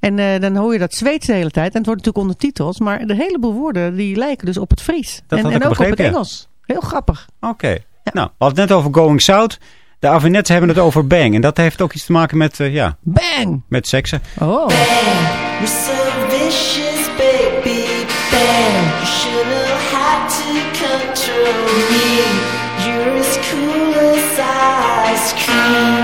En eh, dan hoor je dat Zweeds de hele tijd. En het wordt natuurlijk ondertitels. Maar de heleboel woorden die lijken dus op het Fries. Dat en en ik ook op het ja. Heel grappig. Oké. Nou, we hadden het net over Going South. De Avinettes hebben het over Bang. En dat heeft ook iets te maken met, eh, ja, Bang! met seksen. Oh. You're so vicious, baby. Bang. You should have had to control me. You're as cool as ice cream.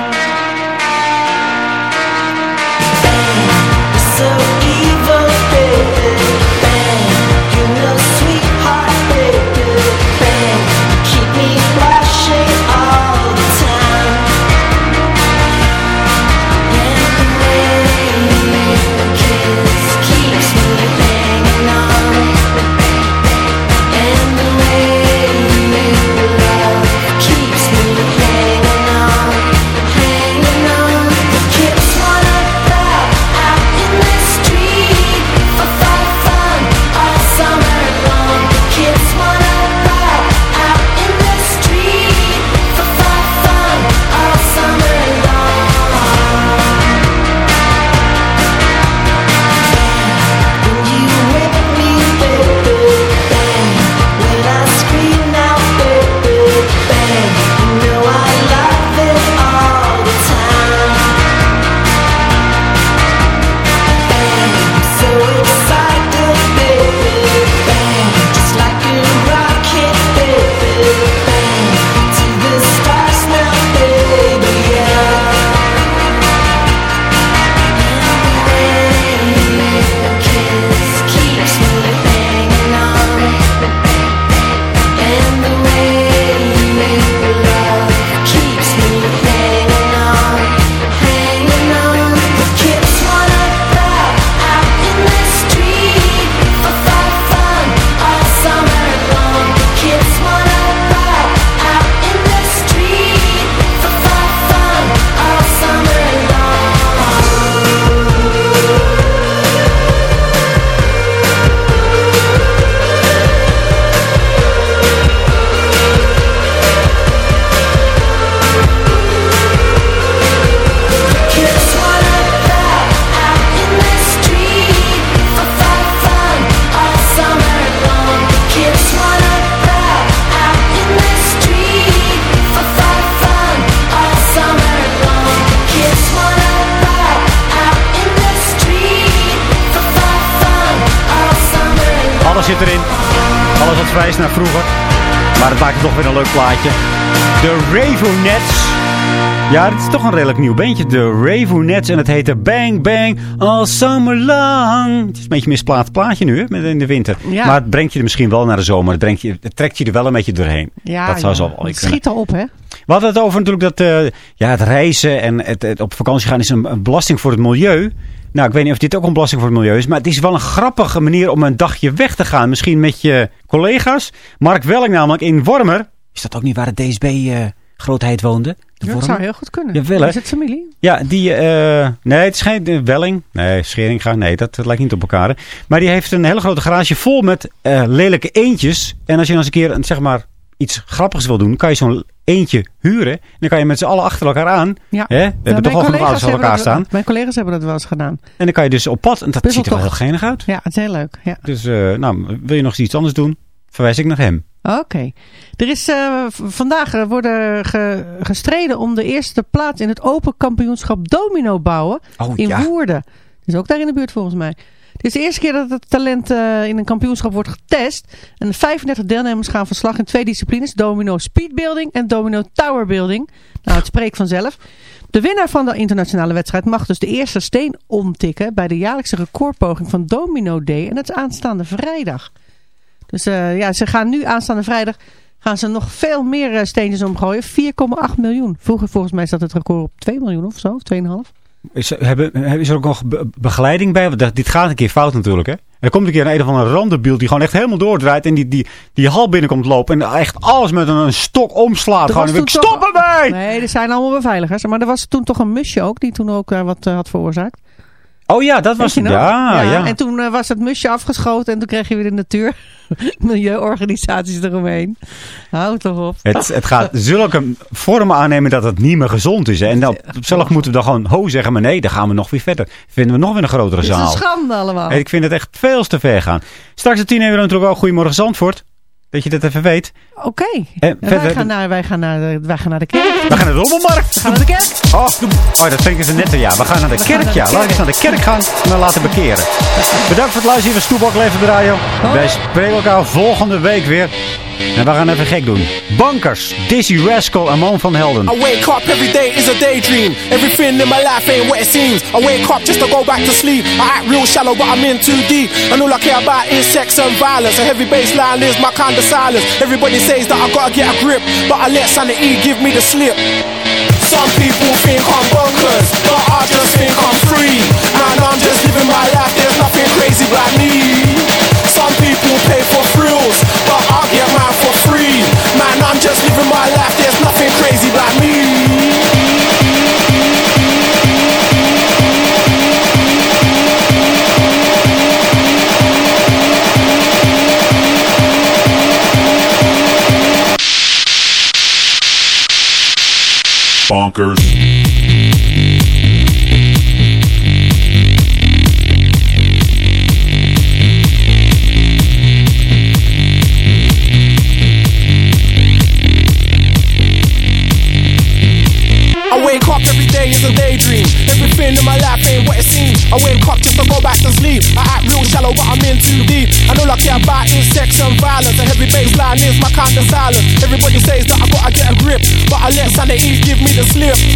Ja, het is toch een redelijk nieuw bandje. De Ravenettes. En het heette Bang Bang All Summer Long. Het is een beetje een misplaatst plaatje nu, hè, met in de winter. Ja. Maar het brengt je er misschien wel naar de zomer. Het, brengt je, het trekt je er wel een beetje doorheen. Ja, dat zou zo wel Het schiet al op, hè? We hadden het over natuurlijk dat eh, ja, het reizen en het, het op vakantie gaan is een, een belasting voor het milieu. Nou, ik weet niet of dit ook een belasting voor het milieu is. Maar het is wel een grappige manier om een dagje weg te gaan. Misschien met je collega's. Mark Welling namelijk in Wormer. Is dat ook niet waar de DSB-grootheid woonde? Ja, dat zou heel goed kunnen. Jawel, hè? Is het familie? Ja, die... eh, nee, het is geen eh, Welling. Nee, Scheringa. Nee, dat, dat lijkt niet op elkaar. hè. Maar die heeft een hele grote garage vol met eh, lelijke eentjes. En als je dan eens een keer een, zeg maar, iets grappigs wil doen... kan je zo'n eentje huren. Dan kan je met z'n allen achter elkaar aan. Ja. Hè? We hebben toch al genoeg auto's achter elkaar staan. Mijn collega's hebben dat wel eens gedaan. En dan kan je dus op pad. En dat Best ziet er wel heel genig uit. Ja, het is heel leuk. Ja. Dus nou, wil je nog eens iets anders doen? Verwijs ik naar hem. Oké. Er is eh, vandaag eh, worden ge- gestreden om de eerste plaats in het Open Kampioenschap Domino bouwen Oh, in ja. Woerden. Is ook daar in de buurt volgens mij. Het is de eerste keer dat het talent eh, in een kampioenschap wordt getest. En de 35 deelnemers gaan van slag in twee disciplines. Domino Speedbuilding en Domino Towerbuilding. Nou, het spreekt vanzelf. De winnaar van de internationale wedstrijd mag dus de eerste steen omtikken bij de jaarlijkse recordpoging van Domino Day. En dat is aanstaande vrijdag. Dus eh, ja, ze gaan nu aanstaande vrijdag gaan ze nog veel meer eh, steentjes omgooien. 4,8 miljoen. Vroeger volgens mij zat het record op 2 miljoen of zo, of 2,5. Is, hebben, is er ook nog be- begeleiding bij? Want dat- dit gaat een keer fout natuurlijk. Hè? Er komt een keer een, een of andere randenbeeld die gewoon echt helemaal doordraait. En die, die, die hal binnenkomt lopen. En echt alles met een, een stok omslaat. Er Gewoon, en ik stop toch- ermee! Nee, er zijn allemaal beveiligers. Maar er was toen toch een musje ook, die toen ook eh, wat had veroorzaakt. Oh ja, dat was het. nog? Ja, ja. En toen eh, was het musje afgeschoten en toen kreeg je weer de natuur. Milieuorganisaties eromheen. Hou toch op. Het, het gaat zulke vormen aannemen dat het niet meer gezond is. Hè? En dan, zelf moeten we dan gewoon ho zeggen. Maar nee, dan gaan we nog weer verder. Vinden we nog weer een grotere Het is een zaal. schande allemaal. Ik vind het echt veel te ver gaan. Straks de tien hebben we natuurlijk ook Goedemorgen Zandvoort. Dat je dat even weet. Oké. En En verder- wij, gaan naar, wij, gaan naar de, wij gaan naar de kerk. We gaan naar de rommelmarkt. We gaan naar de kerk. Oh, oh dat denken ze net. Ja, we gaan naar de We kerk. naar Ja, laten we eens naar de kerk gaan en dan laten bekeren. Bedankt voor het luisteren van Stoelbak Leven de radio. Wij spreken elkaar volgende week weer. En we gaan even gek doen. Bankers, Dizzy Rascal en Man van Helden. I wake up every day is a daydream. Everything in my life ain't what it seems. I wake up just to go back to sleep. I act real shallow, but I'm in too deep. And all I care about is sex and violence. A heavy baseline is my kind of silence. Everybody says that I gotta get a grip, but I let sanity give me the slip. Some people think I'm bonkers, but I just think I'm free. Man, I'm just living my life. There's nothing crazy about me. Some people pay for